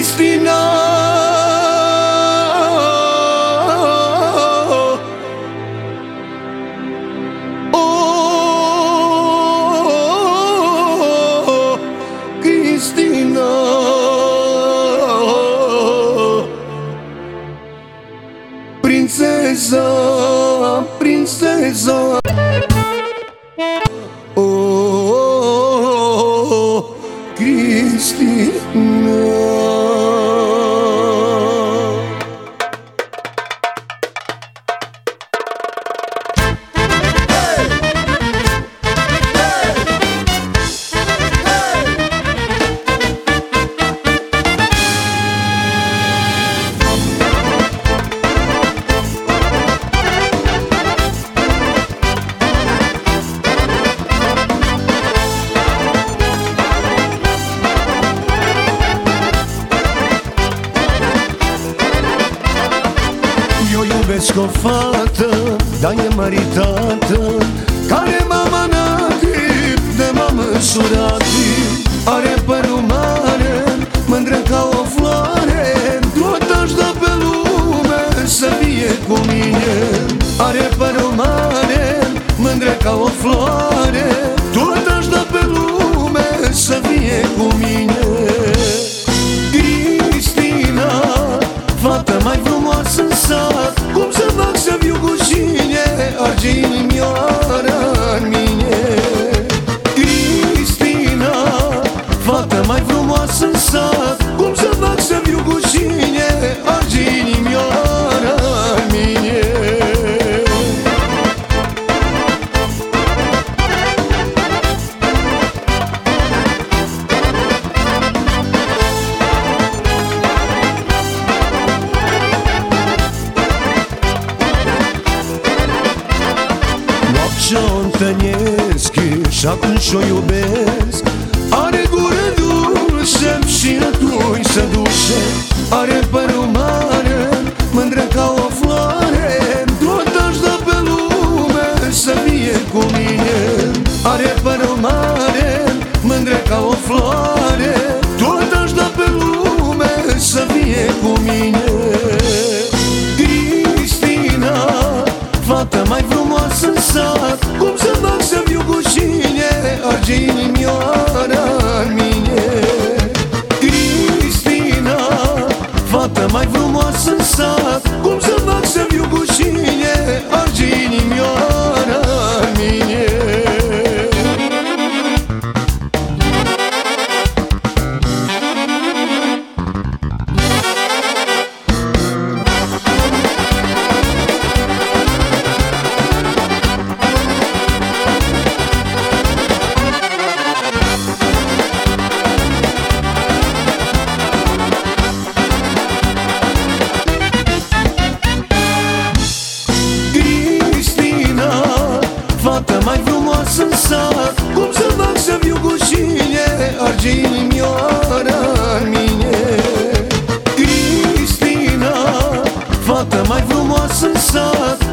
Cristina Oh, Cristina Princesa, princesa Oh, Cristina iubesc o fată, dar e măritată Care m-a manat de m-a măsurat Are părul mare, mândră ca o floare Tot aș da pe lume să fie cu mine. Are părul mare, mândră ca o floare mai frumoasă în sat. Cum să fac să viu cu cine? Arge inimioara în mine Noaptea o întâlnesc și atunci o iubesc. Are gură dulce și atunci se duce Are părul mare, mândră ca o floare. Tot aș da pe lume să fie cu mine. Are părul mare, mândră ca o floare sunt sat Cum să fac să fiu cu cine Arginioara mine. Cristina Fata mai frumoasă în sat